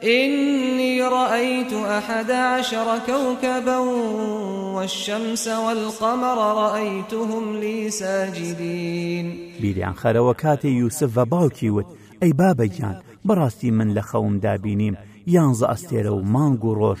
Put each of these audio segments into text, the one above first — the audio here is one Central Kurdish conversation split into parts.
اننی رایت احد عشر کوکبا والشمس والقمر رایتهم لی ساجدین بیریان خەرەوە کاتێ یوسف بە باوکی وت ئەی بابە گیان بەڕاستی من لە خەومدا بینیم یانزە ئەستێرە و مانگ و ڕۆژ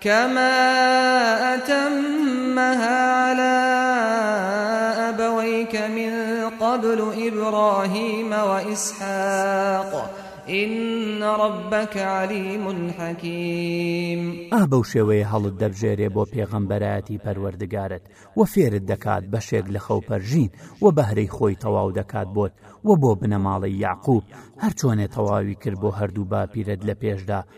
کما اتمها علی ابویک من قبل ابراهیم و اسحاق ان ربک علیم حکیم ئا بەو شێوەیە هەڵت دەبژێرێ بۆ پێغەمبەرایەتی پەروەردگارت وە فێرت دەکات بەشێک لە خەوپەرژین وە بەهرەی خۆی تەواو دەکات بۆت وە بۆ بنەماڵەی یەعقوب هەرچۆنێ تەواوی کرد بۆ هەردوو باپیرەت لە پێشدا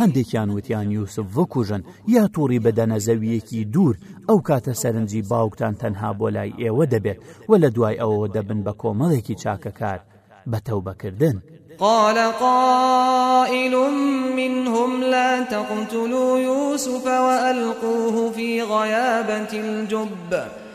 هەندێکیان وتیان یوسف بکوژن یا توڕی بدەنە زەوییەکی دوور، ئەو کاتە سەرنجی باوکتان تەنها بۆ لای ئێوە دەبێت و لە دوای ئەوەوە دەبن بە کۆمەڵێکی چاکەکار بە تەوبەکردن. قال قائل منهم لا تقتلوا یوسف وألقوه في غیابة الجب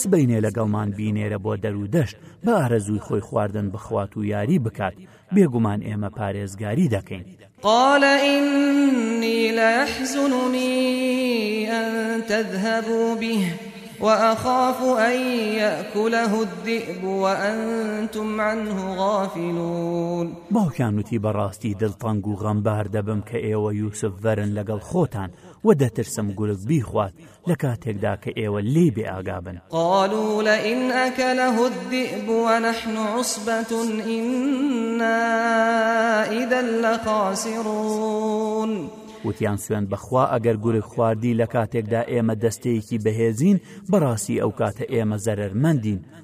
سبەینێ لەگەڵمان بینێرە بۆ دەر و دەشت، بە ئارەزووی خۆی خواردن بخوات و یاری بکات، بێگومان ئێمە پارێزگاری دەکەین. قال إني لیحزننی أن تذهبوا به وأخاف أن یأکله الذئب وأنتم عنه غافلون باوکیان وتی بەڕاستی دڵتەنگ و غەمبار دەبم کە ئێوە یوسف ڤەرن لەگەڵ خۆتان و دەترسم گورگ بیخوات لە کاتێکدا کە ئێوە لێی بێ ئاگا بن. قالوا لئن أكله الذئب ونحن عصبة إنا إذا لخاسرون وتیان سوێن بەخوا ئەگەر گورگ خواردی لە کاتێکدا ئێمە دەستەیەکی بەهێزین بەڕاستی ئەو کاتە ئێمە زەرەرمەندین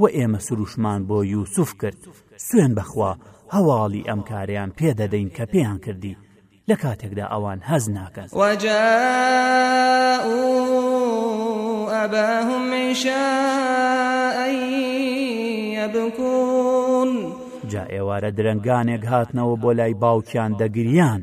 و ئێمە سروشمان بۆ یوسف کرد سوێن بەخوا هەواڵی ئەم کارەیان پێ دەدەین کە پێیان کردی لە کاتێکدا ئەوان هەز ناکەن وەجا ئەباهم یبکون جا ئێوارە درەنگانێک هاتنەوە بۆ لای باوکیان دەگریان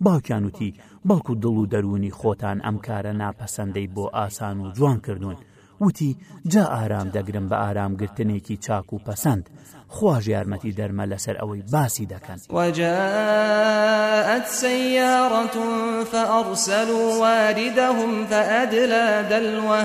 باوکیان وتی، بەڵکو دڵ و دەروونی خۆتان ئەم کارە ناپەسەندەی بۆ ئاسان و جوان کردوون. وتی، جا ئارام دەگرم بە ئارامگرتنێکی چاک و پەسەند. خواش یارمەتیدەرمە لەسەر ئەوەی باسی دەکەن. وجاءت سیارە فارسلوا واردهم فادلی دلوه.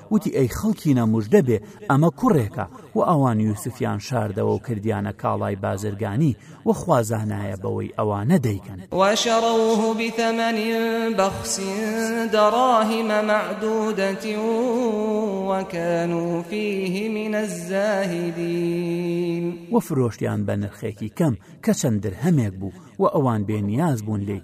وتی ئەی خەڵکینە مژدە بێ ئەمە کوڕێکە و ئەوان یوسفیان شاردەوە و کردیانە کاڵای بازرگانی و خوا زانایە بەوەی ئەوانە دەیکەن. وشروه بثمن بخس دراهم معدودة وكانوا فیه من الزاهدین. وفرۆشتیان بە نرخێکی کەم کە چەند درهەمێک بوو و ئەوان بێ نیاز بوون لێی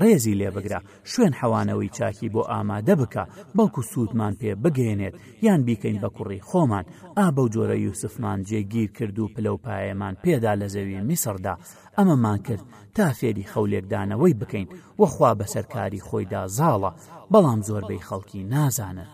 ڕێزی لێ بگرە شوێن حەوانەوەی چاکی بۆ ئامادە بکە بەڵکو سوودمان پێ بگەیەنێت یان بیکەین بە کوڕی خۆمان ئا بەو جۆرە یوسفمان جێگیر کرد و پلە و پایەمان پێدا لە زەوی میسڕدا ئەمەمان کرد تا فێری خەولێکدانەوەی بکەین وەخوا بەسەر کاری خۆیدا زاڵە بەڵام زۆربەی خەڵکی نازانن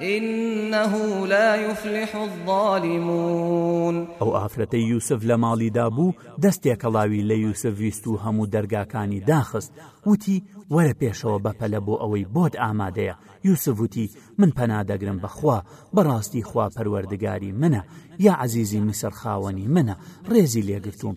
انه لا یفلح الظالمون. ئەو ئافرەتەی یوسف لە ماڵیدا بوو دەست تێکەڵاوی لە یوسف ویست و هەموو دەرگاکانی داخست وتی، وەرە پێشەوە بەپەلە بۆ ئەوەی بۆت ئامادەیە، یوسف وتی، من پەنا دەگرم بە خوا، بەڕاستی خوا پەروەردگاری منە، یا عەزیزی میسڕ خاوەنی منە، ڕێزی لێگرتووم،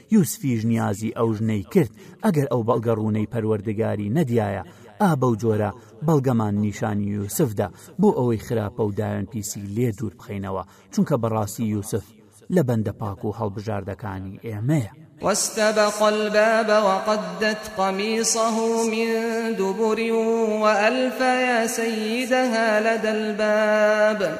یوسفیش نیازی ئەو ژنەی کرد، ئەگەر ئەو بەڵگە ڕوونەی پەروەردگاری نەدیایە، ئا بەو جۆرە بەڵگەمان نیشانی یوسف دا، بۆ ئەوەی خراپە و داوێن پیسی لێ دوور بخەینەوە، چونکە بەڕاستی یوسف لە بەندە پاک و هەڵبژاردەکانی ئێمەیە. واستبق الباب وقدت قمیصه من دبر وألف یا سیدها لدی الباب.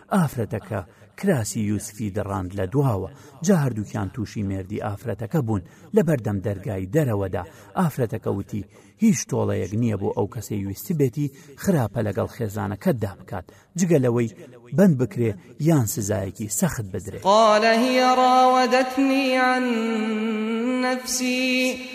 ئافرەتەکە کراسی یوسفی دڕاند لە دواوە جا هەردووکیان تووشی مێردی ئافرەتەکە بوون لە بەردەم دەرگای دەرەوەدا ئافرەتەکە وتی هیچ تۆڵەیەک نییە بۆ ئەو کەسەی ویستبێتی خراپە لەگەڵ خێزانەکەتدا بکات جگە لەوەی بند بکرێ یان سزایەکی سەخت بدرێ قال هي راودتني عن نفسي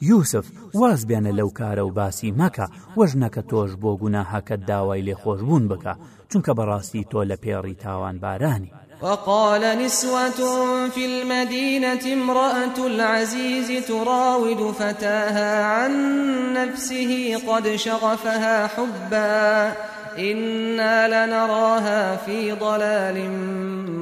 یوسف واز بێنە لەو کارە و باسی مەکە وە ژنەکە تۆش بۆ گوناهەکەت داوای لێخۆشبوون بکە چونکە بەڕاستی تۆ لە پێڕی تاوانبارانی. وقال نسوة في المدينة امرأة العزيز تراود فتاها عن نفسه قد شغفها حبا إنا لنراها في ضلال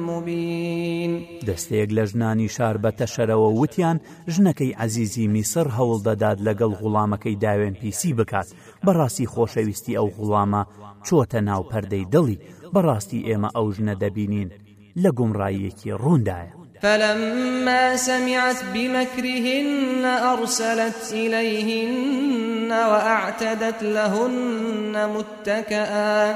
مبين دەستەیەک لە ژنانی شار بە تەشەرەوە وتیان ژنەکەی عەزیزی میسڕ هەوڵ دەدات لەگەڵ غوڵامەکەی داوێنپیسی بکات، بەڕاستی خۆشەویستی ئەو غوڵامە چۆتە ناو پەردەی دڵی، بەڕاستی ئێمە ئەو ژنە دەبینین لە گومڕاییەکی ڕووندایە. فلما سمعت بمکرهن ارسلت الیهن واعتدت لهن متکا،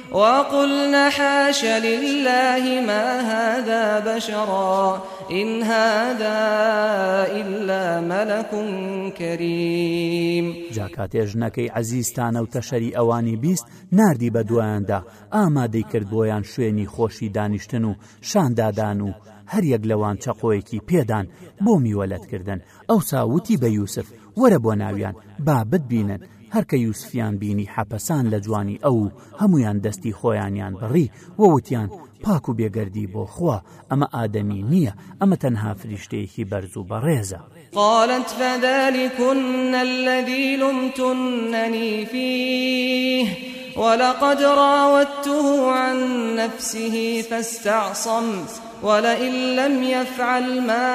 وقلن حاش للە ما هذا بشرا ان هذا الا ملک کریم جا کاتێ ژنەکەی عەزیزتانە و تەشەری ئەوانی بیست ناردی بە دوایاندا ئامادەی کرد بۆیان شوێنی خۆشی دانیشتن و شاندادان و هەریەک لەوان چەقۆیەکی پێدان بۆ میوەلەتکردن ئەوسا وتی بە یوسف وەرە بۆ ناویان با بتبینن، هەر کە یوسفیان بینی حەپەسان لە جوانی ئەو و هەموویان دەستی خۆیانیان بڕی و وتیان، پاک و بێگەردی بۆ خوا، ئەمە ئادەمی نییە، ئەمە تەنها فریشتەیەکی بەرز و بەڕێزە. قالت فذلکن الذی لمتننی فیه ولقد راودته عن نفسه فاستعصم، ولئن لم یفعل ما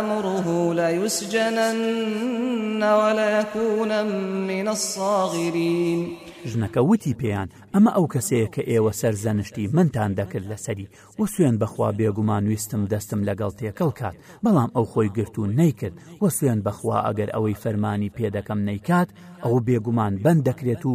آمره لیسجنن وليکونا من الصاغرین ژنەکە وتی پێیان ئەمە ئەو کەسەیە کە ئێوە سەرزەنشتی منتان دەکرد لەسەری و سوێن بەخوا بێگومان ویستم دەستم لەگەڵ تێکەڵ کات بەڵام ئەو خۆی گرت و نەیکرد و سوێن بەخوا ئەگەر ئەوەی فەرمانی پێدەکەم نەیکات ئەو بێگومان بەند دەکرێت و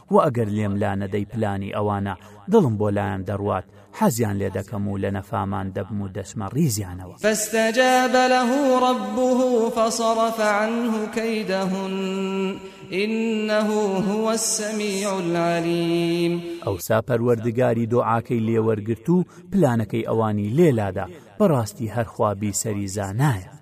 وە ئەگەر لێم لا نەدەی پلانی ئەوانە دڵم بۆ لایان دەڕوات حەزیان لێ دەکەم و لە نەفامان دەبم و دەچمە ڕیزیانەوە. فاستجاب له ربه فصرف عنه کیدهن انه هو السمیع العلیم. ئەوسا پەروەردگاری دۆعاکەی لێ وەرگرت و پلانەکەی ئەوانی لێ لادا، بەڕاستی هەر خوا بیسەری زانایە.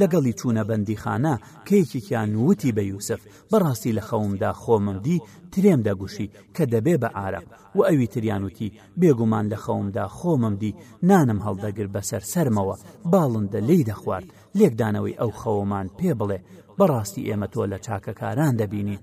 لەگەڵی چوونە بەندیخانە کە یەکێکیان وتی بە یوسف، بەڕاستی لە خەومدا خۆمم دی ترێم دەگوشی کە دەبێ بە ئارەق، وە ئەوی تریان وتی، بێگومان لە خەومدا خۆمم دی نانم هەڵدەگرت بەسەر سەرمەوە، باڵندە لێی دەخوارد، لێکدانەوەی ئەو خەوەمان پێ بڵێ، بەڕاستی ئێمە تۆ لە چاکەکاران دەبینین.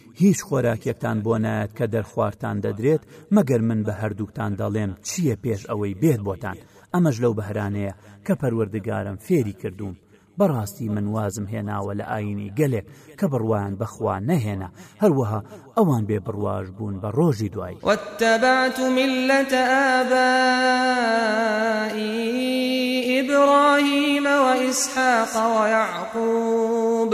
هیچ خۆراکێکتان بۆ نایەت کە دەرخوارتان دەدرێت مەگەر من بە هەردووکتان دەڵێم چییە پێش ئەوەی بێت بۆتان، ئەمەش لەو بەهرانەیە کە پەروەردگارم فێری کردووم، بەڕاستی من وازم هێناوە لە ئایینی گەلێک کە بڕوایان بە خوا نەهێنا، هەروەها ئەوان بێ بڕواش بوون بە ڕۆژی دوایی. واتبعت ملة آبائی ابراهیم واسحاق ویعقوب.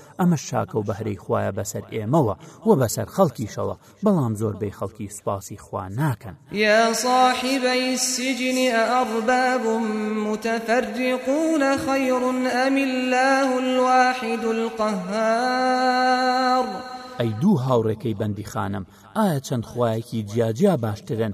ئەمەش چاکە و بەهرەی خوایە بەسەر ئێمەوە و بەسەر خەڵکیشەوە، بەڵام زۆربەی خەڵکی سوپاسی خوا ناکەن. یا صاحبی السجن ئەئەڕباب متفرقون خیر ئەم اللە الواحد القهار. ئەی دوو هاوڕێکەی بەندیخانەم، ئایا چەند خوایەکی جیاجیا باشترن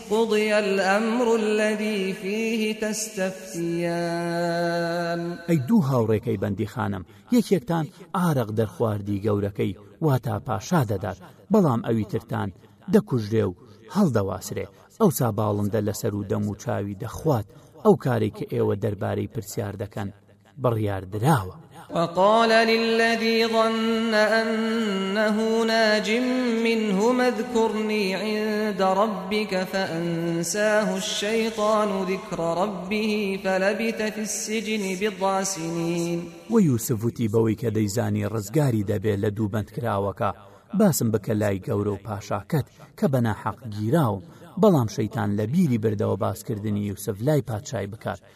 قضی الامر الذی فیه تستفتیان ئەی دوو هاوڕێکەی بەندیخانەم یەکێکتان عارەق دەرخواردی گەورەکەی واتا پاشا دەدات بەڵام ئەوی ترتان دەکوژرێ و هەڵدەواسرێ ئەوسا باڵندە لەسەر و دەم و چاوی دەخوات ئەو کارەی کە ئێوە دەربارەی پرسیار دەکەن بڕیاردراوە. وقال للذی ظن أنه ناج منهما اذکرنی عند ربک فأنساه الشیطان ذکر ربه فلبث فی السجن بضع سنین وە یوسف وتی بەوەی کە دەیزانی ڕزگاری دەبێ لە دوو بەندکراوەکە باسم بکە لای گەورە و پاشاکەت کە بە ناحەق گیراوم بەڵام شەیتان لە بیری بردەوە باسکردنی یوسف لای پادشای بکات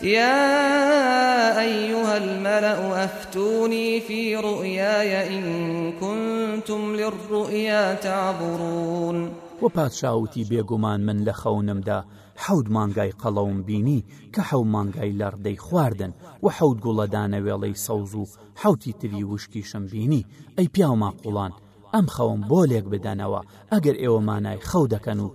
یا ایها الملأ افتونی فی رؤیای ان کنتم للرؤیا تعبرون وە پادشا وتی بێگومان من لە خەونمدا حەوت مانگای قەڵەوم بینی کە حەو مانگای لەڕ دەیخواردن وە حەوت گوڵە دانەوێڵەی سەوز و حەوتی تری وشکیشم بینی ئەی پیاو ماقوڵان ئەم خەوەم بۆ لێک بدەنەوە ئەگەر ئێوە مانای خەو دەکەن و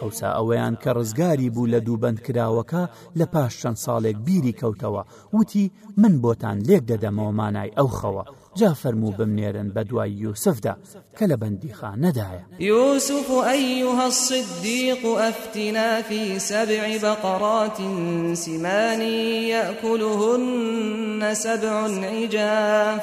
ئەوسا ئەویان کە ڕزگاری بوو لە دوو بەندکراوەکە لە پاش چەند ساڵێک بیری کەوتەوە وتی من بۆتان لێک دەدەمەوە مانای ئەو خەوە جا فەرموو بمنێرن بە دوای یوسفدا کە لە بەندیخانەدایە یوسف ئەیها الصدیق ئەفتنا فی سبع بقرات سمان یأکلهن سبع عجاف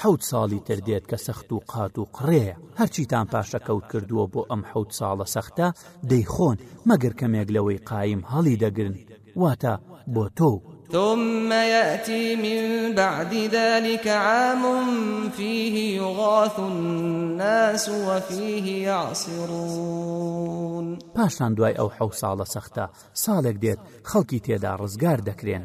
حەوت ساڵی تر دێت کە سەخت و قات و قڕێیە هەرچیتان پاشەکەوت کردووە بۆ ئەم حەوت ساڵە سەختە دەیخۆن مەگەر کەمێک لەوەی قایم هەڵیدەگرن واتە بۆ تۆ و ثم یاتی من بعد ذلک عام فیه یغاث الناس و فیه یعصرون پاشان دوای ئەو حەو ساڵە سەختە ساڵێک دێت خەڵکی تێدا ڕزگار دەکرێن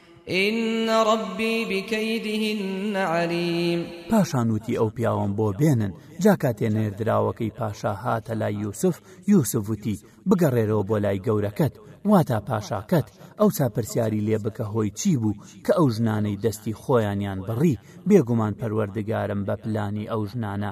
ان ربی بکیدهن علیم پاشان وتی ئەو پیاوەم بۆ بێنن جا کاتێ نێردراوەکەی پاشا هاتە لای یوسف یوسف وتی بگەڕێرەوە بۆ لای گەورەکەت واتا پاشاکەت ئەوسا پرسیاری لێ بکە هۆی چی بوو کە ئەو ژنانەی دەستی خۆیانیان بڕی بێگومان پەروەردگارم بە پلانی ئەو ژنانە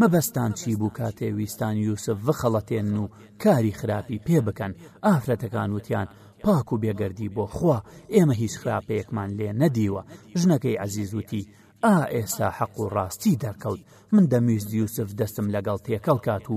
مەبەستتان چی بوو کاتێ ویستان یوسف بخەڵەتێنن و کاری خراپی پێ بکەن ئافرەتەکان وتیان پاک و بێگەردی بۆ خوا ئێمە هیچ خراپەیەکمان لێ نەدیوە ژنەکەی عەزیز وتی ئا ئێستا حەق و ڕاستی دەرکەوت من دەمویست یوسف دەستم لەگەڵ تێکەڵ کات و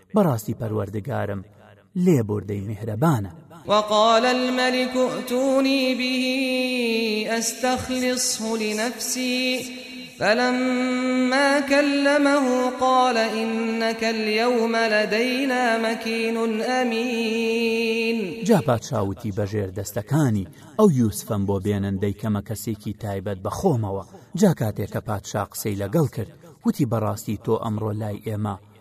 بەڕاستی پەروەردگارم لێبوردەی میهرەبانە. وقال الملک ائتونی به استخلصه لنفسی فلما کلمه قال انک الیوم لدینا مکین امین. جا پادشا وتی بەژێر دەستەکانی ئەو یوسفەم بۆ بێنن دەیکەمە کەسێکی تایبەت بە خۆمەوە. جا کاتێ کە پادشا قسەی لەگەڵ کرد وتی بەڕاستی تۆ ئەمڕۆ لای ئێمە،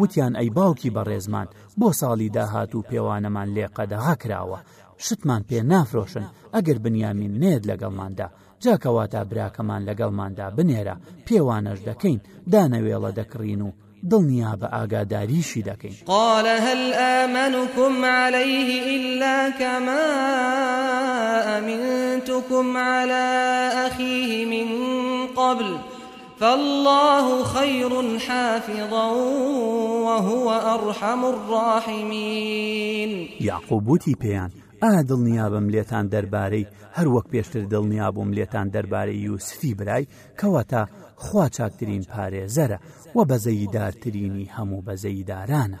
وتیان ئەی باوکی بەڕێزمان بۆ ساڵی داهاتوو پێوانەمان لێ قەدەغە کراوە شتمان پێ نافرۆشن ئەگەر بنیامین نەیەت لەگەڵماندا جا کەواتە براکەمان لەگەڵماندا بنێرە پێوانەش دەکەین دانەوێڵە دەکڕین و دڵنیا بە ئاگاداریشی دەکەین. قال هل آمنکم علیه الا کما امنتکم علی اخیه من قبل فاللە خیر حافظا وهو ارحم الراحمین. یعقوب وتی پێیان، ئایا دڵنیابم لێتان دەربارەی هەر وەک پێشتر دڵنیابووم لێتان دەربارەی یوسفی برای، کەواتە خوا چاکترین پارێزەرە، وە بەزەییدارترینی هەموو بەزەییدارانە.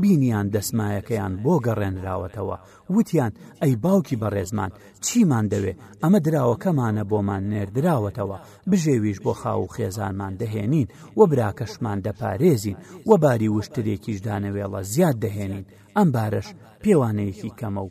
بینیان دەسمایەکەیان بۆ گەڕێنراوەتەوە، وتیان، ئەی باوکی بەڕێزمان، چیمان دەوێ، ئەمە دراوەکەمانە بۆمان نێردراوەتەوە، بژێویش بۆ خاو و خێزانمان دەهێنین و براکەشمان دەپارێزین و باری وشترێکیش دانەوێڵە زیاد دەهێنین، ئەم بارەش پێوانەیەکی کەمە و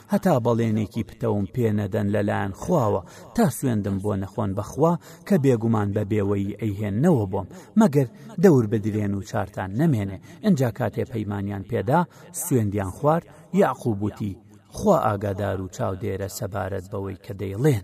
هەتا بەڵێنێکی پتەوم پێ نەدەن لە لایەن خواوە تا سوێندم بۆ نەخۆن بە خوا کە بێگومان بە بێوەیی ئەیهێننەوە بۆم مەگەر دەور بدرێن و چارتان نەمێنێ ئنجا کاتێ پەیمانیان پێدا سوێندیان خوارد یەعقوب وتی خوا ئاگادار و چاودێرە سەبارەت بەوەی کە دەیڵێن.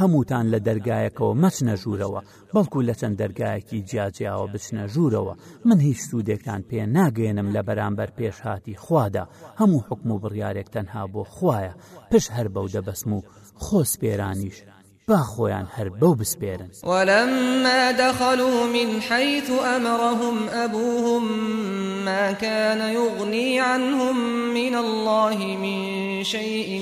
هەمووتان لە دەرگایەکەوە مەچنە ژوورەوە، بەڵکو لە چەند دەرگایەکی جیاجیاوە بچنە ژوورەوە، من هیچ سوودێکتان پێ ناگەیەنم لە بەرامبەر پێشهاتی خوادا، هەموو حوکم و بڕیارێک تەنها بۆ خوایە، پشت هەر بەو دەبەستم و خۆسپێرانیش با خۆیان هەر بەو بسپێرن. ولما دخلو من حیث امرهم ابوهم ماکان یغنی عنهم من الله من شیء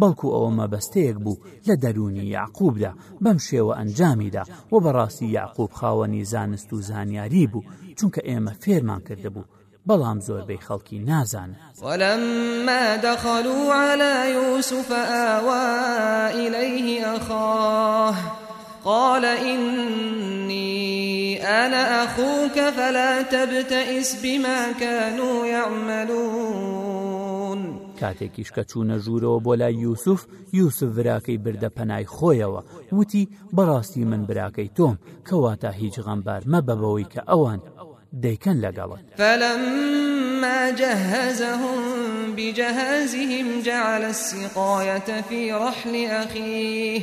بەڵکو ئەوە مەبەستەیەک بوو لە دەروونی یەعقوبدا، بەم شێوە ئەنجامیدا، وە بەڕاستی یەعقوب خاوەنی زانست و زانیاری بوو، چونکە ئێمە فێرمان کردبوو، بەڵام زۆربەی خەڵکی نازانن. ولما دخلوا علی یوسف آوی الیه اخاه قال انی انا اخوک فلا تبتیس بما کانوا یعملون. کاتێکیش کە چوونە ژوورەوە بۆ لای یوسف یوسف براکەی بردە پەنای خۆیەوە وتی بەڕاستی من براکەی تۆم کەواتە هیچ غەمبار مەبە بەوەی کە ئەوان دەیکەن لەگەڵت فلما جهزهم بجهازهم جعل السقاية في رحل أخيه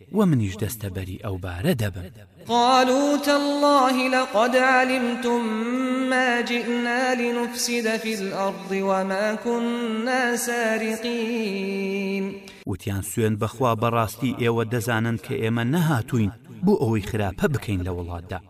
وە منیش دەستە بەری ئەو بارە دەبم. قالوا تاللە لقد علمتم ما جئنا لنفسد فی الارض وما کنا سارقین. وتیان سوێند بەخوا بەڕاستی ئێوە دەزانن کە ئێمە نەهاتووین بۆ ئەوەی خراپە بکەین لە وڵاتدا.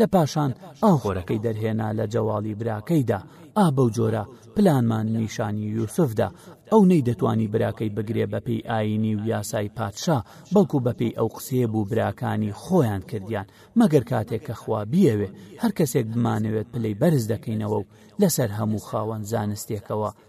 لە پاشان ئاو خۆرەکەی دەرهێنا لە جەواڵی براکەیدا ئا بەو جۆرە پلانمان نیشانی یوسفدا ئەو نەی دەتوانی براکەی بگرێ بە پێی ئاینی و یاسای پادشا بەڵکو بە پێی ئەو قسەیە بوو براکانی خۆیان کردیان مەگەر کاتێک کە خوا بیەوێ هەر کەسێک بمانەوێت پلەی بەرز دەکەینەوە و لەسەر هەموو خاوەن زانستێکەوە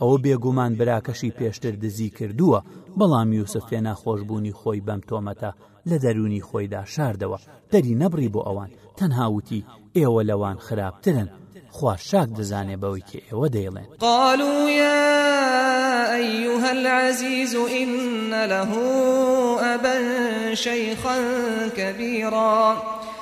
ئەوە بێگومان براکەشی پێشتر دزی کردووە، بەڵام یوسف پێ ناخۆش بوونی خۆی بەم تۆمەتە لە دەروونی خۆیدا شاردەوە، دەری نەبڕی بۆ ئەوان، تەنها وتی، ئێوە لەوان خراپترن، خوا چاک دەزانێ بەوەی کە ئێوە دەیڵێن. قالوا یا ایها العزیز ان له ابا شیخا کبیرا.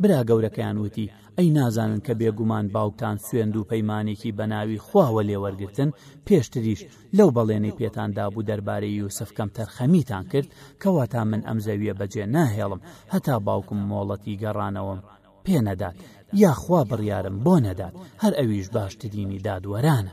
برا گەورەکەیان وتی، ئەی نازانن کە بێگومان باوکتان سوێند و پەیمانێکی بەناوی خواوە لێ وەرگرتن، پێشتریش لەو بەڵێنەی پێتان دابوو دەربارەی یوسف کەمتەرخەمیتان کرد، کەواتە من ئەم زەوییە بەجێ ناهێڵم هەتا باوکم مۆڵەتی گەڕانەوەم پێ نەدات، یاخوا بڕیارم بۆ نەدات، هەر ئەویش باشترینی دادوەرانە.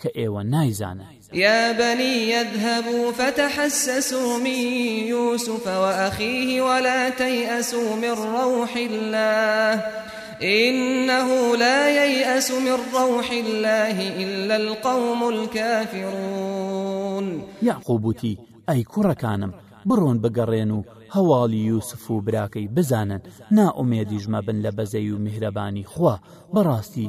کە ئێوە نایزانن. یا بەنی یەذهەبو فتحسسو من یوسف وەئەخیه وەلا تەیئەسو من ڕەوح اللە ئینه لا یەیئەس من ڕەوح اللە ئیلا القوم الکافرون. یەعقوب وتی، ئەی کوڕەکانم بڕۆن بگەڕێن و هەواڵی یوسف و براکەی بزانن، نائومێدیش مەبن لە بەزەیی و میهرەبانی خوا، بەڕاستی،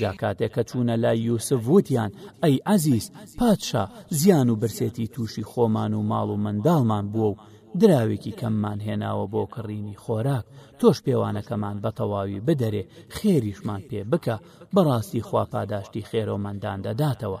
جا کاتێ کە چوونە لای یوسف وتیان، ئەی عەزیز، پادشا، زیان و برسێتی تووشی خۆمان و ماڵ و منداڵمان بووە و دراوێکی کەممان هێناوە بۆ کڕینی خۆراک، تۆش پێوانەکەمان بە تەواوی بدەرێ، خێریشمان پێ بکە، بەڕاستی خوا پاداشتی خێرۆمەندان دەداتەوە.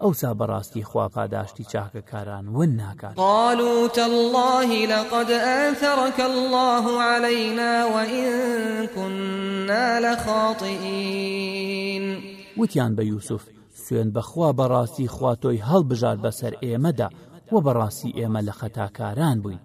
ئەوسا بەڕاستی خوا پاداشتی چاکەکاران ون ناکات. قالوا تاللە لقد آثرک اللە علینا وان کنا لخاطین. وتیان بە یوسف، سوێند بەخوا بەڕاستی خوا تۆی هەڵبژارد بەسەر ئێمەدا، وە بەڕاستی ئێمە لە خەتاکاران بووین.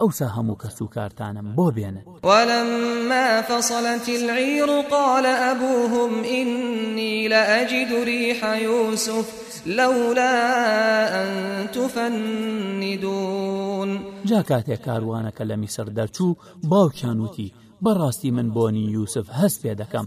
ئەوسا هەموو کەس و کارتانم بۆ بێنن. ولما فصلت العیر قال ابوهم انی لاجد ریح یوسف لولا ان تفندون. جا کاتێ کاروانەکە لە میسر دەرچوو باوکیان وتی بەڕاستی من بۆنی یوسف هەست پێ دەکەم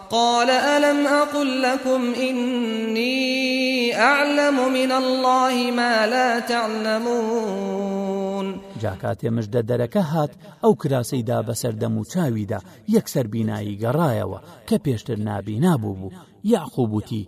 قال الم اقل لکم انی اعلم من الله ما لا تعلمون جا کاتێ مژدە دەرەکە هات ئەو کراسەی دا بەسەر دەم و چاویدا یەکسەر بینایی گەڕایەوە کە پێشتر نابینا بوو بوو یاعقوب وتی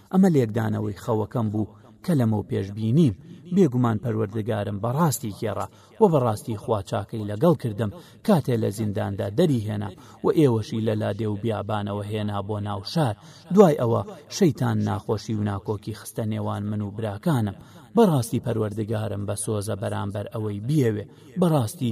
ئەمە لێکدانەوەی خەوەکەم بوو کە لەمەو پێش بینیم، بێگومان پەروەردگارم بەڕاستی گێڕا، وە بەڕاستی خوا چاکەی لەگەڵ کردم کاتێ لە زینداندا دەری هێنام، وە ئێوەشی لە لادێ و بیابانەوە هێنا بۆ ناو شار، دوای ئەوە شەیتان ناخۆشی و ناکۆکی خستە نێوان من و براکانم، بەڕاستی پەروەردگارم بە سۆزە بەرامبەر ئەوەی بیەوێ، بەڕاستی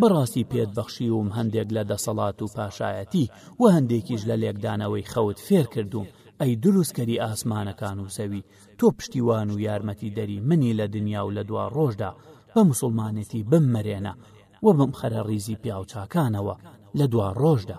بەڕاستی پێت بەخشیووم هەندێک لە دەسەڵات و پاشایەتی و هەندێکیش لە لێکدانەوەی خەوت فێر کردووم، ئەی دروستکەری ئاسمانەکان و زەوی، تۆ پشتیوان و یارمەتیدەری منی لە دنیا و لە دوا ڕۆژدا، بە موسڵمانێتی بممرێنە و بمخەرە ڕیزی پیاوچاکانەوە لە دوا ڕۆژدا.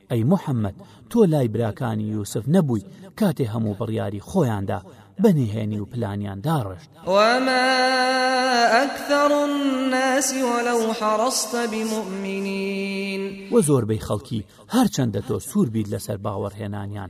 ئەی محەمەد تۆ لای براکانی یوسف نەبووی کاتێ هەموو بڕیاری خۆیاندا بە نهێنی و پلانیان داڕشت وما أكثر الناس ولو حرصت بمؤمنين وە زۆربەی خەڵکی هەرچەندە تۆ سوور بیت لەسەر باوەڕهێنانیان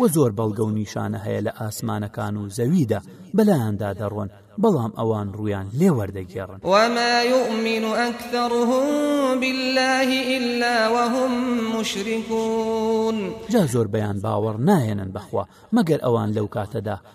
وە زۆر بەڵگە و نیشانە هەیە لە ئاسمانەکان و زەویدا بەلایاندا دەڕۆن بەڵام ئەوان ڕوویان لێ وەردەگێڕن. وما یومین اکثرهم باللە الا وهم مشرکون. جا زۆربەیان باوەڕ ناهێنن بەخوا مەگەر ئەوان لەو کاتەدا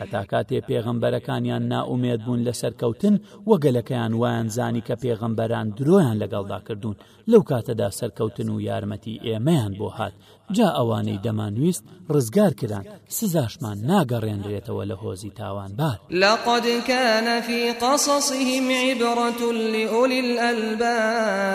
هەتا کاتێ پێغەمبەرەکانیان نائومێد بوون لە سەرکەوتن و گەلەکەیان وایان زانی کە پێغەمبەران درۆیان لەگەڵدا کردوون لەو کاتەدا سەرکەوتن و یارمەتی ئێمەیان بۆ هات جا ئەوانەی دەمانویست ڕزگار کران سزاشمان ناگەڕێنرێتەوە لە هۆزی تاوانبار لقد كان في قصصهم عبرة لأولي الألباب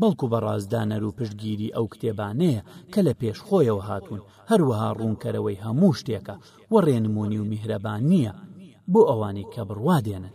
بەڵکو بە ڕازدانەر و پشتگیری ئەو کتێبانەیە کە لە پێش خۆیەوە هاتوون، هەروەها ڕوونکەرەوەی هەموو شتێکە، وە ڕێنمونی و میهرەبانییە بۆ ئەوانەی کە بڕوا دێنن.